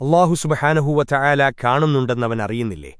അള്ളാഹു സുബഹാനഹൂവ ചായാല കാണുന്നുണ്ടെന്നവൻ അറിയുന്നില്ലേ?